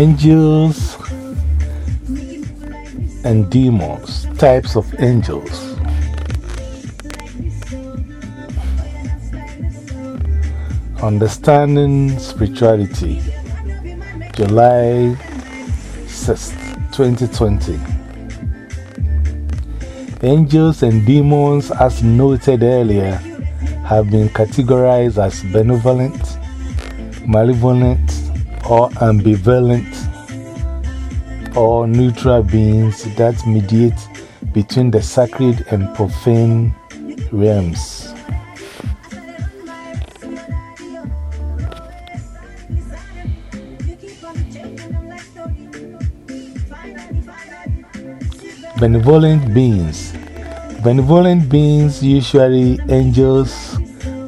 Angels and demons, types of angels. Understanding Spirituality, July 6th, 2020. Angels and demons, as noted earlier, have been categorized as benevolent, malevolent, or ambivalent, or neutral beings that mediate between the sacred and profane realms. Benevolent beings. Benevolent beings, usually angels,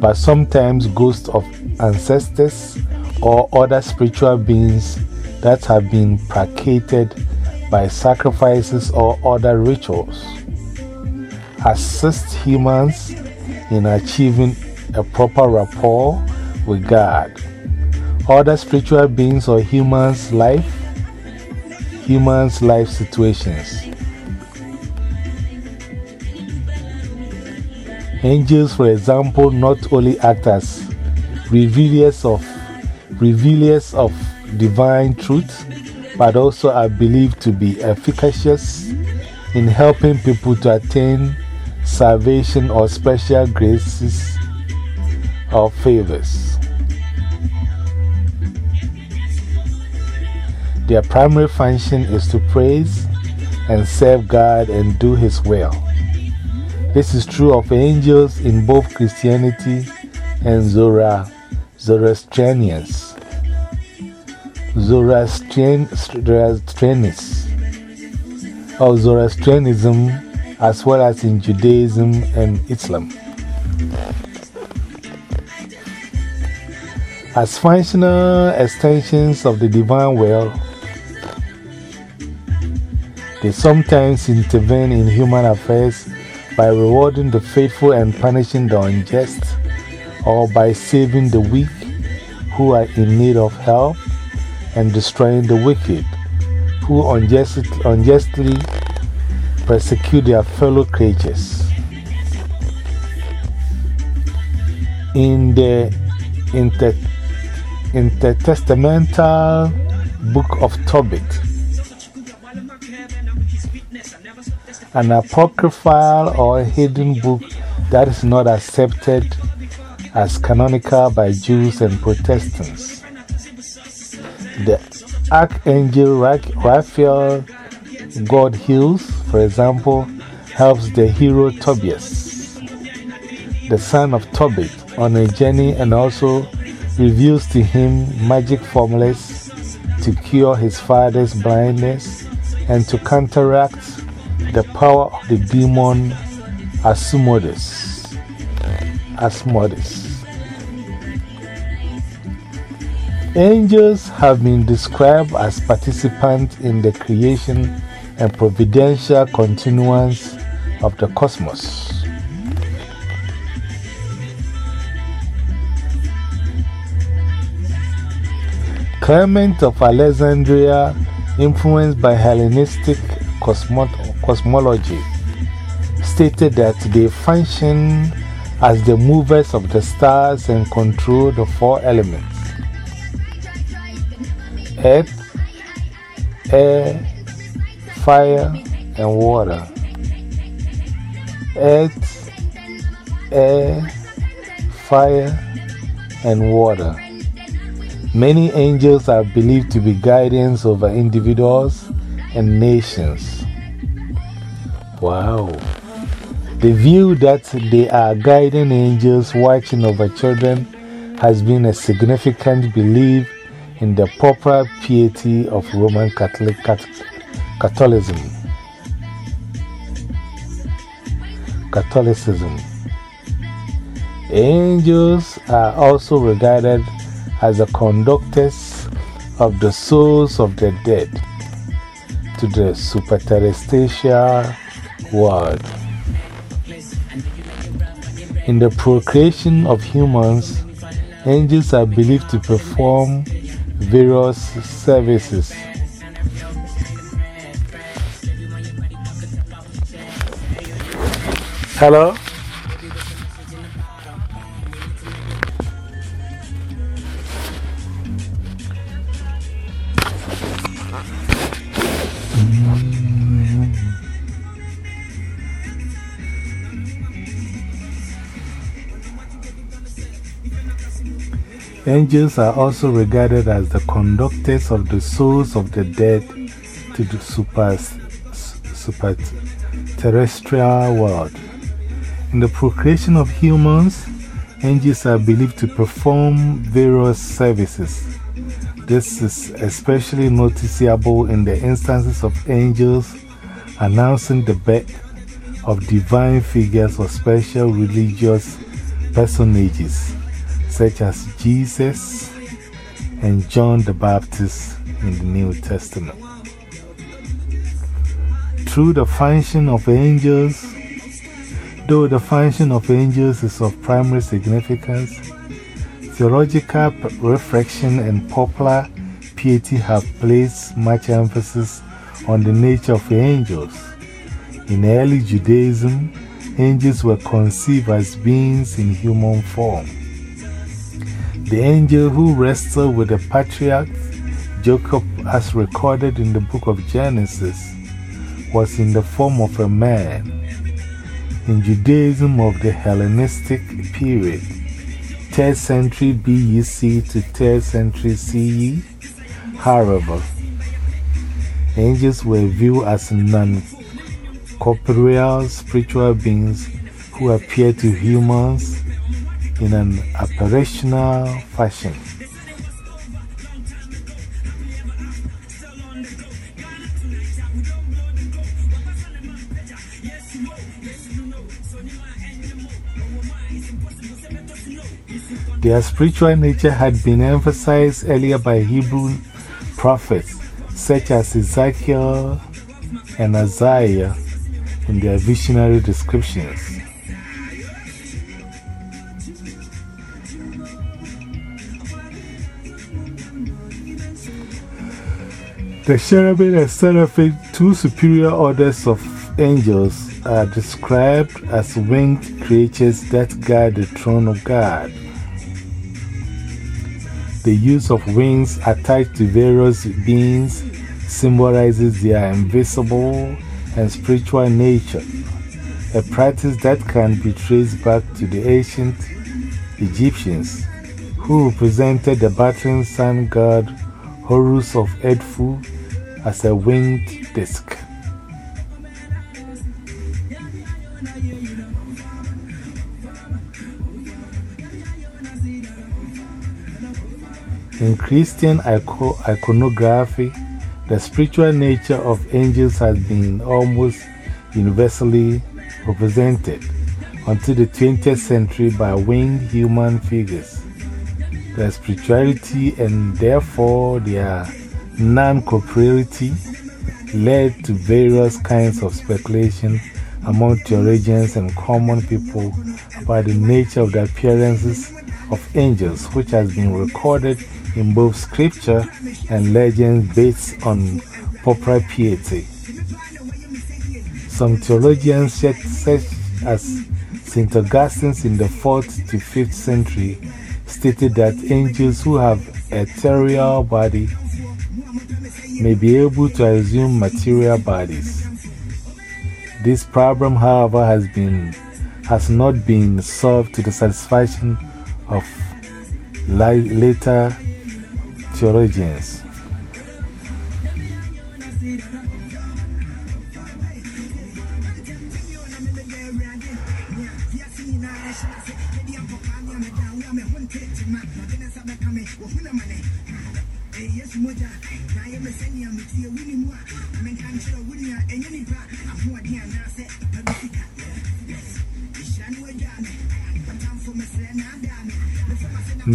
but sometimes ghosts of ancestors or other spiritual beings that have been placated by sacrifices or other rituals, assist humans in achieving a proper rapport with God. Other spiritual beings or humans' life, humans' life situations. Angels, for example, not only act as revealers of, revealers of divine truth, but also are believed to be efficacious in helping people to attain salvation or special graces or favors. Their primary function is to praise and serve God and do His will. This is true of angels in both Christianity and Zora, Zoroastrians. Zoroastrian, Zoroastrianism, or Zoroastrianism, as well as in Judaism and Islam. As functional extensions of the divine will, they sometimes intervene in human affairs by rewarding the faithful and punishing the unjust, or by saving the weak who are in need of help and destroying the wicked who unjustly, persecute their fellow creatures. In the inter, intertestamental book of Tobit, an apocryphal or hidden book that is not accepted as canonical by Jews and Protestants. The Archangel Raphael, God heals, for example, helps the hero Tobias, the son of Tobit, on a journey and also reveals to him magic formulas to cure his father's blindness and to counteract the power of the demon Asmodeus. Asmodeus. Angels have been described as participants in the creation and providential continuance of the cosmos. Clement of Alexandria, influenced by Hellenistic cosmology, stated that they function as the movers of the stars and control the four elements earth, air, fire, and water. Earth, air, fire, and water. Many angels are believed to be guardians over individuals and nations. Wow. The view that they are guiding angels watching over children has been a significant belief in the proper piety of Roman Catholic Catholicism. Catholicism. Angels are also regarded as the conductors of the souls of the dead to the superterrestrial world. In the procreation of humans, angels are believed to perform various services. Hello? Angels are also regarded as the conductors of the souls of the dead to the super, super terrestrial world. In the procreation of humans, angels are believed to perform various services. This is especially noticeable in the instances of angels announcing the birth of divine figures or special religious personages such as Jesus and John the Baptist in the New Testament. Through the function of angels, though the function of angels is of primary significance, theological reflection and popular piety have placed much emphasis on the nature of angels. In early Judaism, angels were conceived as beings in human form. The angel who wrestled with the patriarch Jacob, as recorded in the book of Genesis, was in the form of a man. In Judaism of the Hellenistic period, 3rd century BC to 3rd century CE, however, angels were viewed as non corporeal spiritual beings who appear to humans in an operational fashion. Their spiritual nature had been emphasized earlier by Hebrew prophets such as Ezekiel and Isaiah in their visionary descriptions. The cherubim and seraphim, two superior orders of angels, are described as winged creatures that guard the throne of God. The use of wings attached to various beings symbolizes their invisible and spiritual nature, a practice that can be traced back to the ancient Egyptians, who represented the battering sun god Horus of Edfu as a winged disc. In Christian iconography, the spiritual nature of angels has been almost universally represented until the 20th century by winged human figures. Their spirituality and therefore their non corporeality led to various kinds of speculation among theologians and common people about the nature of the appearances of angels, which has been recorded in both scripture and legends based on popular piety. Some theologians, such as St. Augustine in the 4th to 5th century, stated that angels who have a ethereal body may be able to assume material bodies. This problem, however, has, been, has not been solved to the satisfaction of later theologians.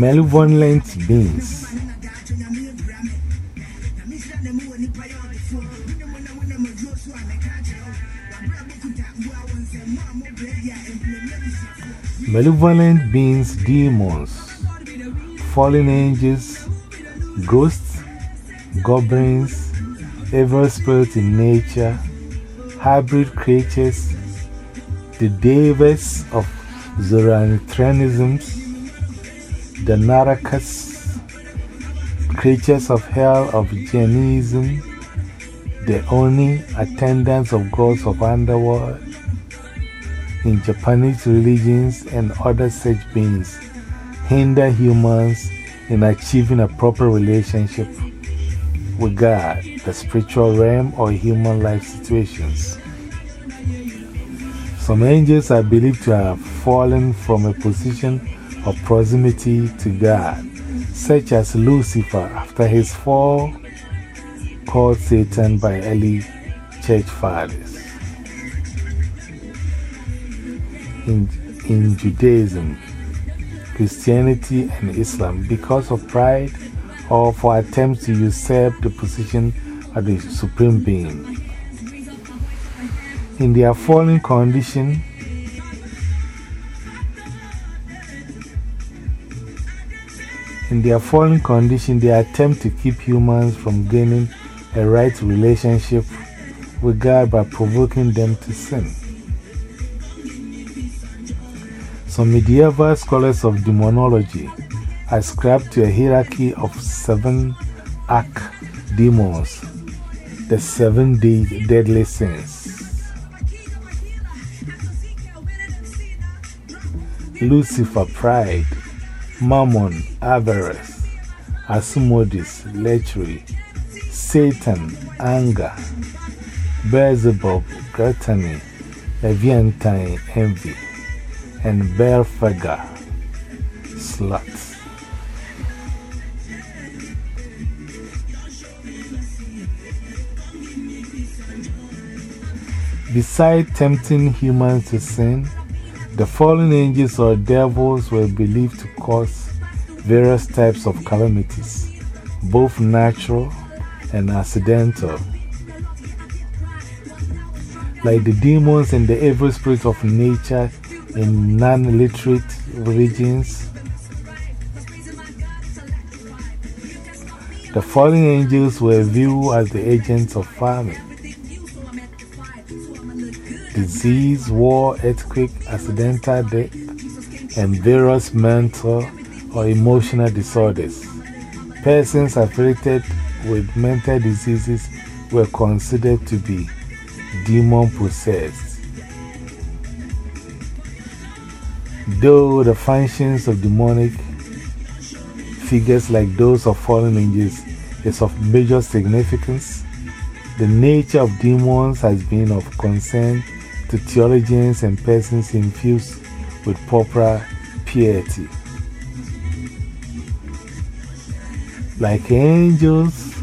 Malevolent beings. Malevolent beings, demons, fallen angels, ghosts, goblins, evil spirits in nature, hybrid creatures, the devas of Zoroastrianism, the Narakas, creatures of hell of Jainism, the Oni, attendants of gods of underworld, in Japanese religions and other such beings hinder humans in achieving a proper relationship with God, the spiritual realm, or human life situations. Some angels are believed to have fallen from a position of proximity to God, such as Lucifer after his fall, called Satan by early church fathers. In, in Judaism, Christianity, and Islam because of pride or for attempts to usurp the position of the Supreme Being. In their fallen condition, In their fallen condition, they attempt to keep humans from gaining a right relationship with God by provoking them to sin. Some medieval scholars of demonology ascribe to a hierarchy of seven arch demons, the seven de deadly sins. Lucifer, pride, Mammon, avarice, Asmodeus, lechery, Satan, anger, Beelzebub, gluttony, Leviathan, envy and Belphegor sluts. Besides tempting humans to sin, the fallen angels or devils were believed to cause various types of calamities, both natural and accidental. Like the demons and the evil spirits of nature in non literate religions. The fallen angels were viewed as the agents of famine. Disease, war, earthquake, accidental death, and various mental or emotional disorders. Persons afflicted with mental diseases were considered to be demon possessed. Though the functions of demonic figures like those of fallen angels is of major significance, the nature of demons has been of concern to theologians and persons infused with proper piety. Like angels,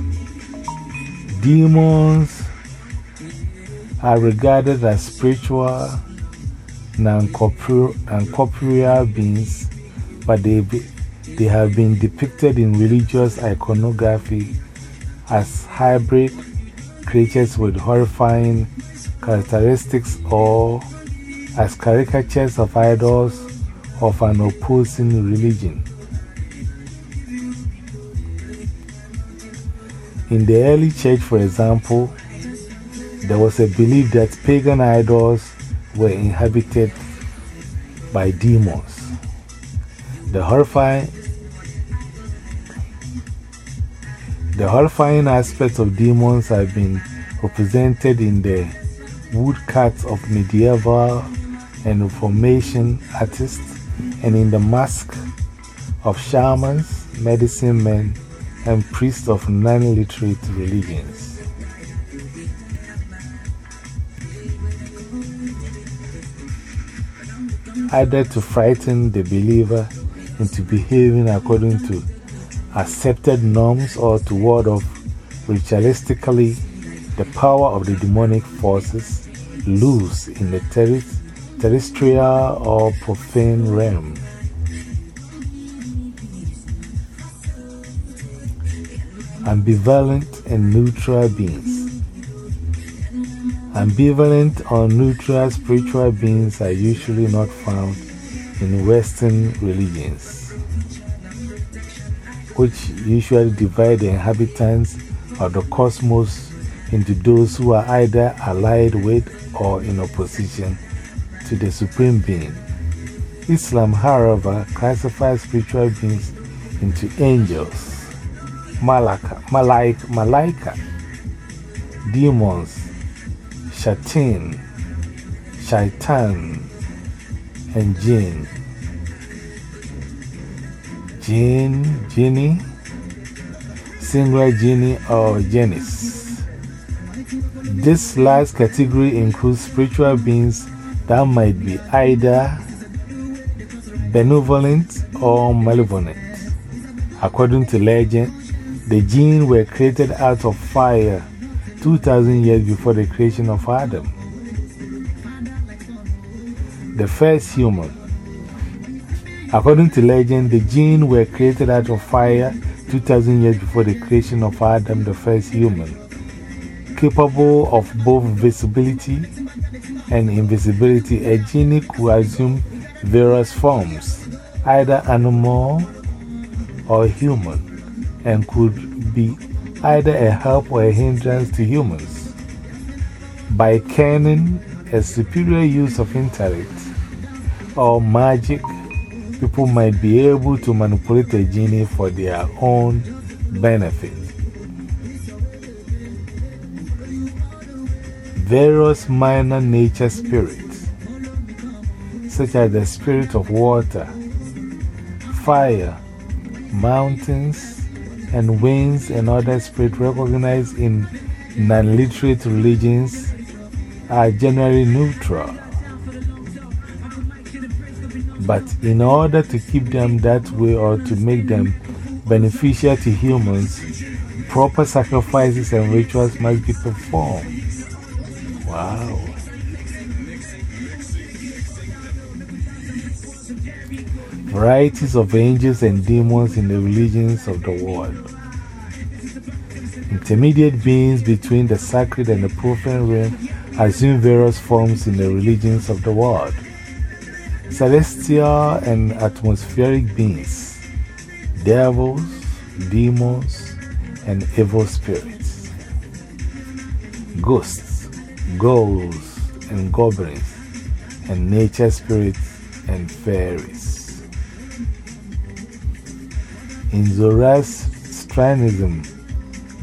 demons are regarded as spiritual non-corporeal beings, but they, they have been depicted in religious iconography as hybrid creatures with horrifying characteristics or as caricatures of idols of an opposing religion. In the early church, for example, there was a belief that pagan idols were inhabited by demons. The horrifying, the horrifying aspects of demons have been represented in the woodcuts of medieval and Reformation artists and in the masks of shamans, medicine men, and priests of non literate religions. either to frighten the believer into behaving according to accepted norms or to ward off ritualistically the power of the demonic forces loose in the terrestrial or profane realm. Ambivalent and neutral beings. Ambivalent or neutral spiritual beings are usually not found in Western religions. which usually divide the inhabitants of the cosmos into those who are either allied with or in opposition to the Supreme Being. Islam, however, classifies spiritual beings into angels, malaka, malaik, malaika, demons, shatin, shaitan, and jinn. Jinn, genie, singular genie or genies. This last category includes spiritual beings that might be either benevolent or malevolent. According to legend, the jinn were created out of fire 2,000 years before the creation of Adam. The first human. According to legend, the jinn were created out of fire 2,000 years before the creation of Adam, the first human, capable of both visibility and invisibility. A genie could assume various forms, either animal or human, and could be either a help or a hindrance to humans. By caning a superior use of intellect or magic, people might be able to manipulate a genie for their own benefit. Various minor nature spirits, such as the spirit of water, fire, mountains, and winds, and other spirits recognized in non literate religions, are generally neutral. But in order to keep them that way or to make them beneficial to humans, proper sacrifices and rituals must be performed. Wow. Varieties of angels and demons in the religions of the world. Intermediate beings between the sacred and the profane realm assume various forms in the religions of the world celestial and atmospheric beings, devils, demons, and evil spirits, ghosts, ghouls, and goblins, and nature spirits and fairies. In Zoroastrianism,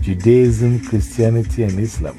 Judaism, Christianity, and Islam,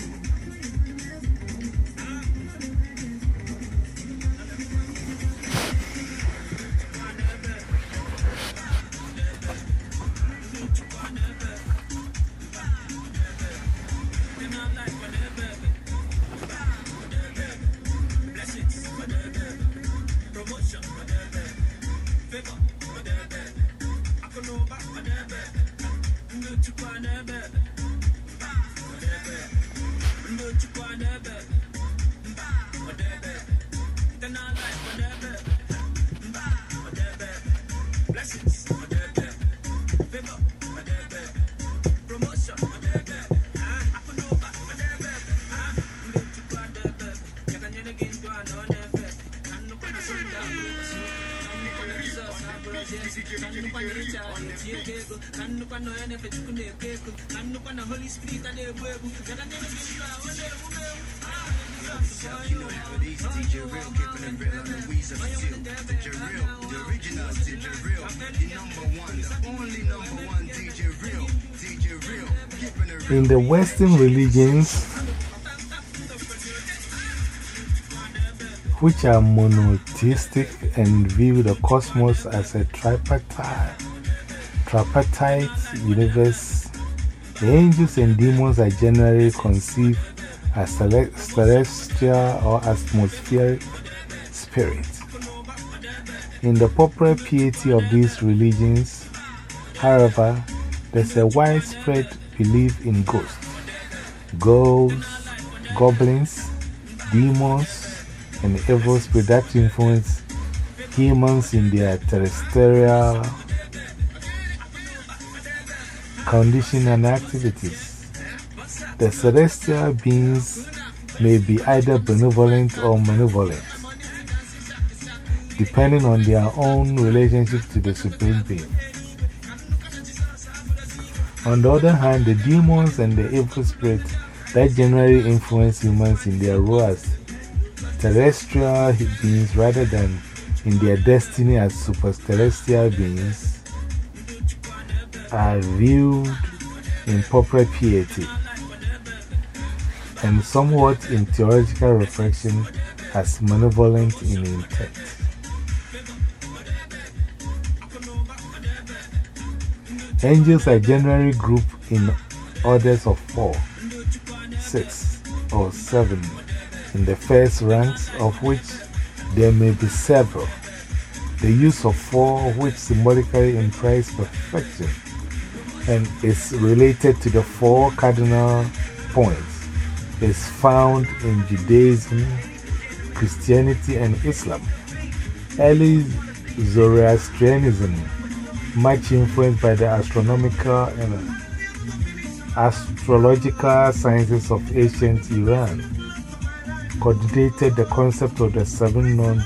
In the Western religions, which are monotheistic and view the cosmos as a tripartite, tripartite universe, the angels and demons are generally conceived as celestial or atmospheric spirits. In the popular piety of these religions, however, there's a widespread belief in ghosts, ghouls, goblins, demons, and evil spirits that influence humans in their terrestrial condition and activities. The celestial beings may be either benevolent or malevolent, depending on their own relationship to the Supreme Being. On the other hand, the demons and the evil spirits that generally influence humans in their role as terrestrial beings rather than in their destiny as superterrestrial beings are viewed in proper piety and somewhat in theological reflection as malevolent in intent. Angels are generally grouped in orders of four, six, or seven, in the first ranks of which there may be several. The use of four, which symbolically implies perfection and is related to the four cardinal points, is found in Judaism, Christianity, and Islam. Early Zoroastrianism much influenced by the astronomical and astrological sciences of ancient Iran, coordinated the concept of the seven known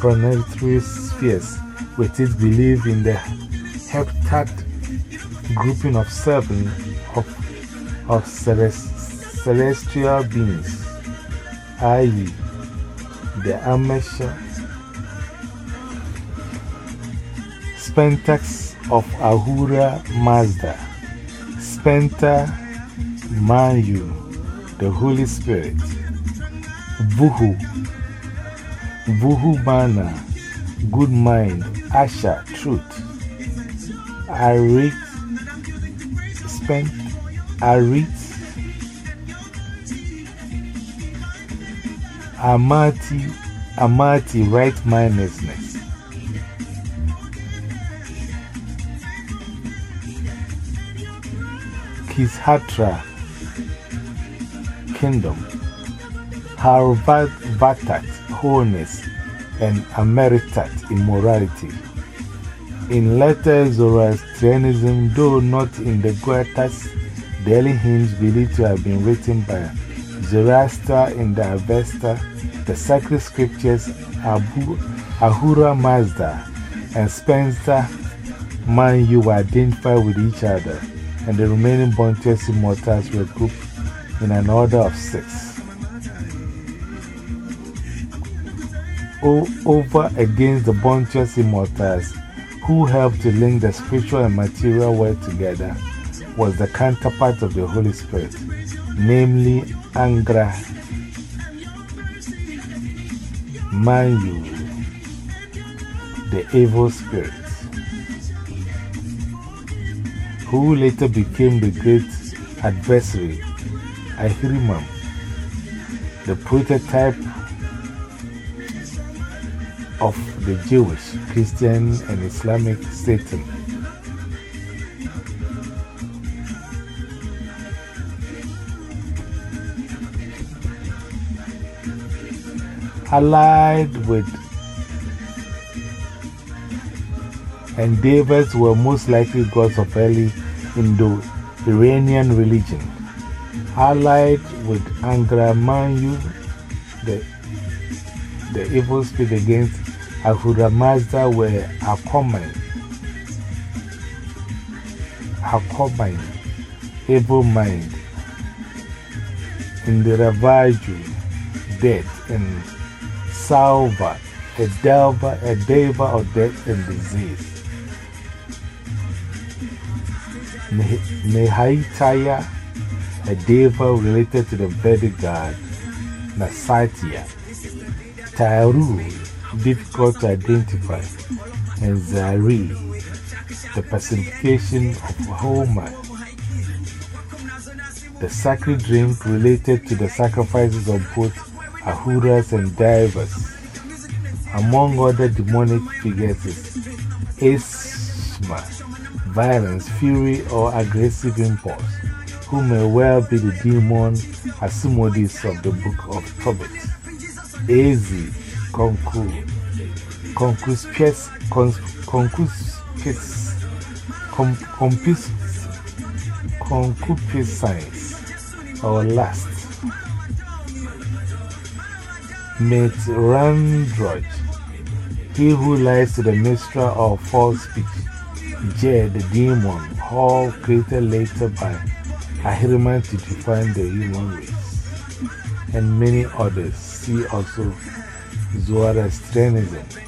planetary spheres with its belief in the heptad grouping of seven of, of celestial beings, i.e., the Amesha Spentas of Ahura Mazda, Spenta Manyu, the Holy Spirit, Vuhu, Vuhu Bana, Good Mind, Asha, Truth, Arit, Spent, Arit, Amati, Amati, right mindedness. His hatra kingdom, Harvatat wholeness, and Ameritat immorality. In later Zoroastrianism, though not in the Gathas, the hymns believed to have been written by Zoroaster in the Avesta, the sacred scriptures Abu, Ahura Mazda and Spencer Man you identify with each other and the remaining Bounteous immortals were grouped in an order of six. O over against the Bounteous immortals, who helped to link the spiritual and material world together, was the counterpart of the Holy Spirit, namely Angra Mainyu, the evil spirit who later became the great adversary, Ahriman, the prototype of the Jewish, Christian, and Islamic Satan. Allied with and Devas were most likely gods of early Indo Iranian religion. Allied with Angra Mainyu, the, the evil spirit against Ahura Mazda were Akomai, Akomai, evil mind, in the Ravaju, death, and Salva, a delver, a deva of death and disease. Nehaitaya, a deva related to the Vedic god Nasatya. Taru, difficult to identify, and Zari, the personification of Homa. The sacred drink related to the sacrifices of both Ahuras and Divas. Among other demonic figures is Isma violence, fury, or aggressive impulse, who may well be the demon Asimodeus of the book of Tobit. Az, concur, concupiscence, concupiscence, or lust. Mithrandruj, he who lies to the minstrel of false speech. Jed the demon, hall created later by Ahriman to define the human race, and many others. See also Zoroastrianism.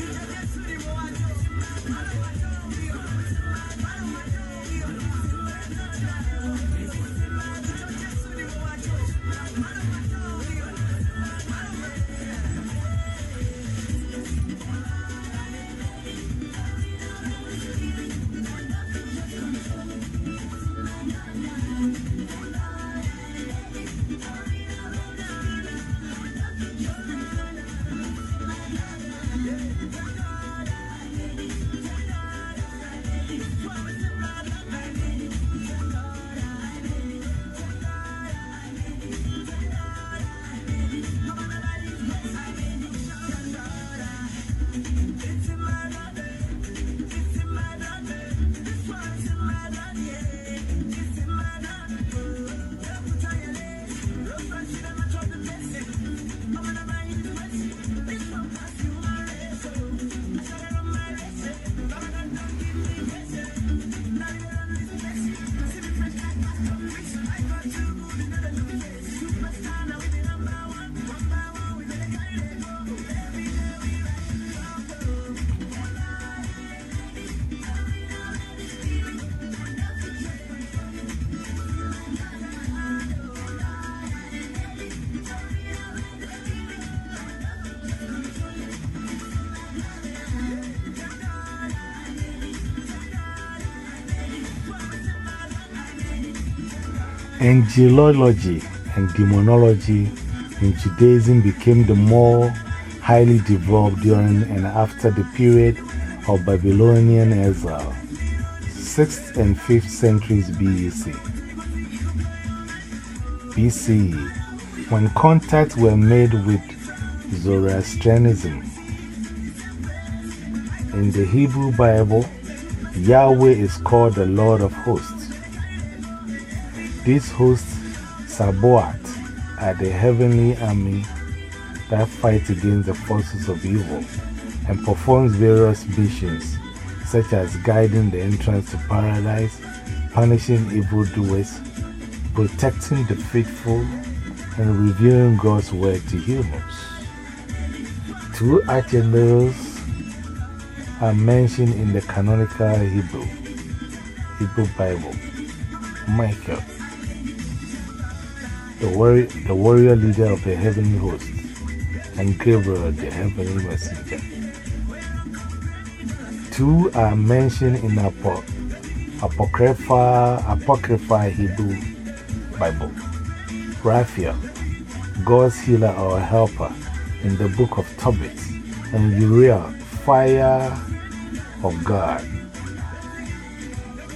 Angelology and demonology in Judaism became the more highly developed during and after the period of Babylonian exile, 6th and 5th centuries BC. BCE, when contacts were made with Zoroastrianism. In the Hebrew Bible, Yahweh is called the Lord of hosts. These hosts, Sabaoth, are the heavenly army that fights against the forces of evil and performs various missions, such as guiding the entrance to paradise, punishing evildoers, protecting the faithful, and revealing God's word to humans. Two archangels are mentioned in the canonical Hebrew, Hebrew Bible Michael the warrior, the warrior leader of the heavenly host, and Gabriel, the heavenly messenger. Two are mentioned in Apo, Apocrypha, Apocrypha Hebrew Bible. Raphael, God's healer or helper, in the book of Tobit, and Uriel, fire of God,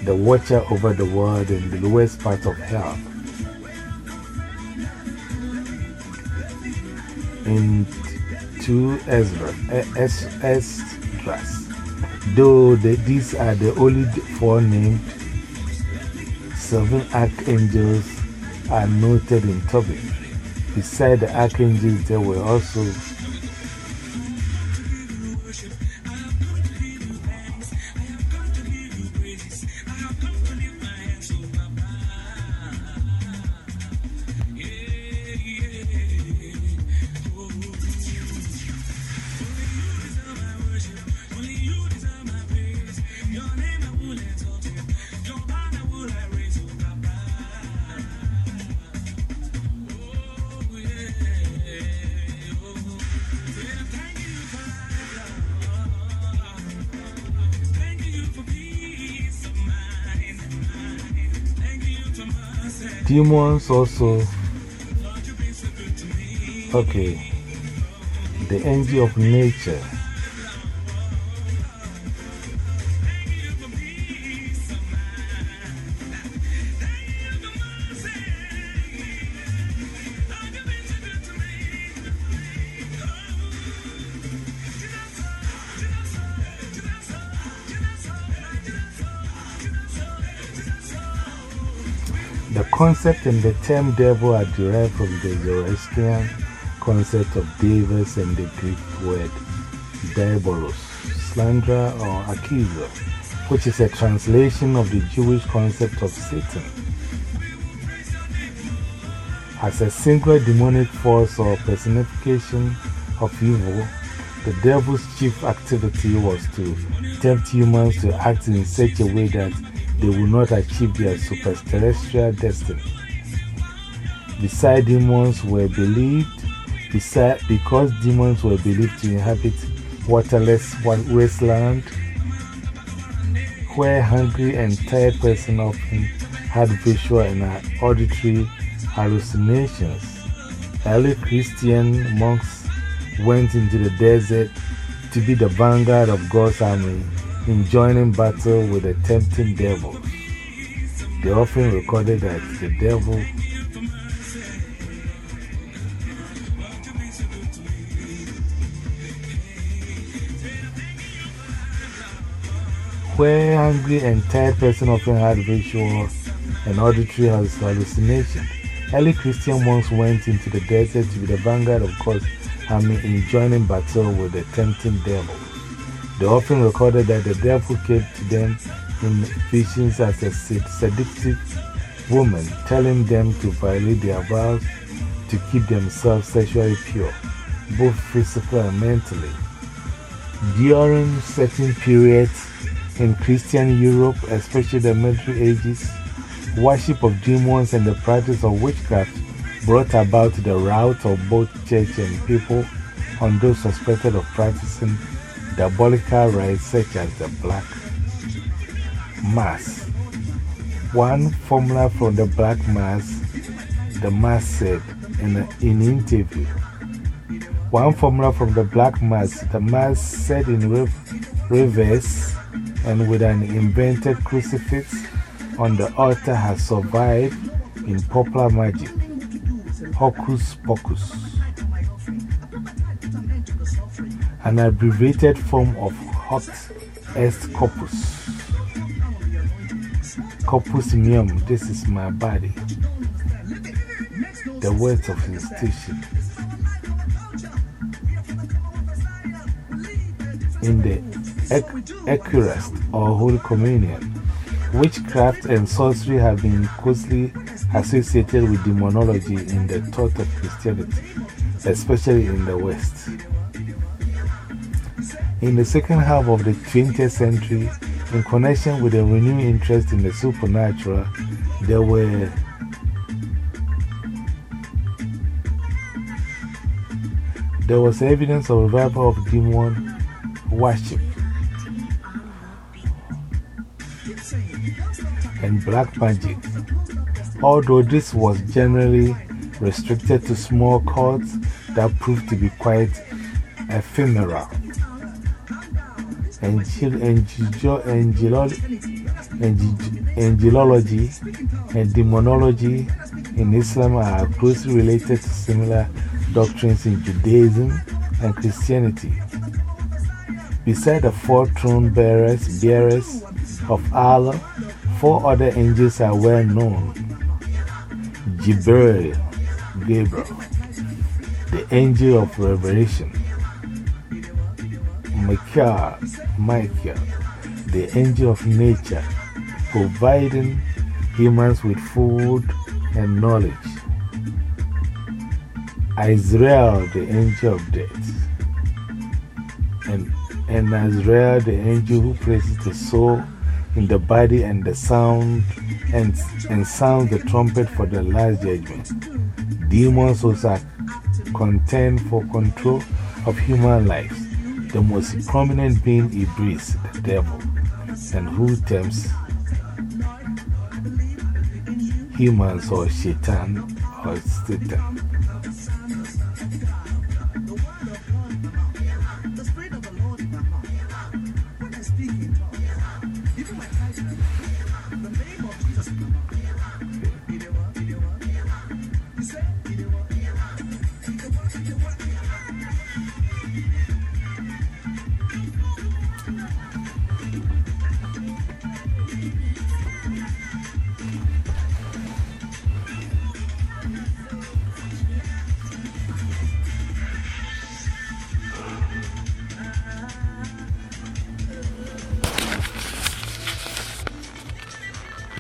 the watcher over the world in the lowest part of hell. Into Ezra, eh, Esdras. Though the, these are the only four named, seven archangels are noted in Tobit. Beside the archangels, there were also Demons also. Okay. The energy of nature. Concept and the term devil are derived from the Zoroastrian concept of devas and the Greek word diabolos, slanderer or accuser, which is a translation of the Jewish concept of Satan. As a singular demonic force or personification of evil, the devil's chief activity was to tempt humans to act in such a way that they will not achieve their superterrestrial destiny. Beside demons were believed, beside, because demons were believed to inhabit waterless wasteland, where hungry and tired person often had visual and auditory hallucinations. Early Christian monks went into the desert to be the vanguard of God's army in joining battle with the tempting devil. They often recorded that the devil where angry and tired person often had visual and auditory hallucination. Early Christian monks went into the desert to be the vanguard of God's army in joining battle with the tempting devil. They often recorded that the devil came to them in visions as a seductive woman, telling them to violate their vows to keep themselves sexually pure, both physically and mentally. During certain periods in Christian Europe, especially the Middle Ages, worship of demons and the practice of witchcraft brought about the rout of both church and people on those suspected of practicing diabolical rites such as the Black Mass. One formula from the Black Mass, the Mass said in an in interview. One formula from the Black Mass, the Mass said in reverse and with an invented crucifix on the altar has survived in popular magic. Hocus Pocus. An abbreviated form of hoc est corpus. Corpus meum, this is my body. The words of institution. In the Eucharist or Holy Communion, witchcraft and sorcery have been closely associated with demonology in the thought of Christianity, especially in the West. In the second half of the 20th century, in connection with a renewed interest in the supernatural, there were there was evidence of revival of demon worship and black magic. Although this was generally restricted to small cults that proved to be quite ephemeral angelology and demonology in Islam are closely related to similar doctrines in Judaism and Christianity. Beside the four throne bearers, bearers of Allah, four other angels are well known Jibril, Gabriel, the angel of revelation. Michael, Michael, the angel of nature, providing humans with food and knowledge. Israel, the angel of death. And, and Azrael, the angel who places the soul in the body and the sound and, and sounds the trumpet for the last judgment. Demons also contend for control of human lives the most prominent being Iblis, the devil, and who tempts humans or shaitan or Satan.